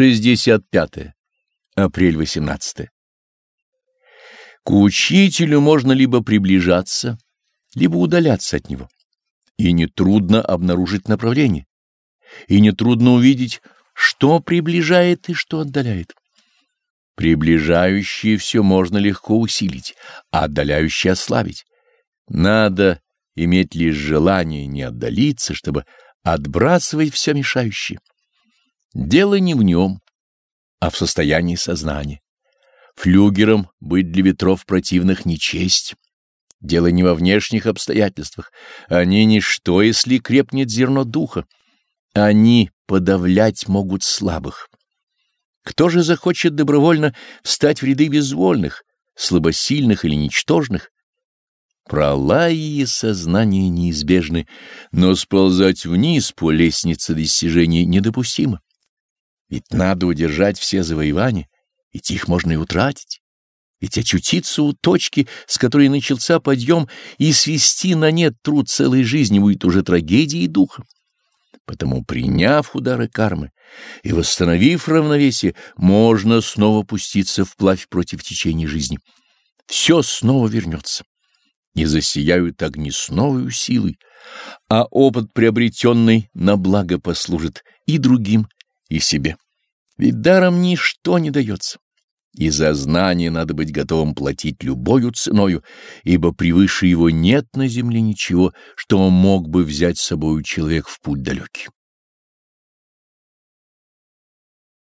65. Апрель 18. К учителю можно либо приближаться, либо удаляться от него. И нетрудно обнаружить направление. И нетрудно увидеть, что приближает и что отдаляет. Приближающее все можно легко усилить, а отдаляющее ослабить. Надо иметь лишь желание не отдалиться, чтобы отбрасывать все мешающее. Дело не в нем, а в состоянии сознания. Флюгером быть для ветров противных не честь. Дело не во внешних обстоятельствах. Они ничто, если крепнет зерно духа. Они подавлять могут слабых. Кто же захочет добровольно встать в ряды безвольных, слабосильных или ничтожных? Пролаи сознания неизбежны, но сползать вниз по лестнице достижений недопустимо. Ведь надо удержать все завоевания, ведь их можно и утратить. Ведь очутиться у точки, с которой начался подъем, и свести на нет труд целой жизни будет уже трагедией духа. Потому, приняв удары кармы и восстановив равновесие, можно снова пуститься вплавь против течения жизни. Все снова вернется, и засияют огни с новой силой, а опыт, приобретенный на благо, послужит и другим, и себе. Ведь даром ничто не дается. И за знание надо быть готовым платить любою ценою, ибо превыше его нет на земле ничего, что мог бы взять с собою человек в путь далекий.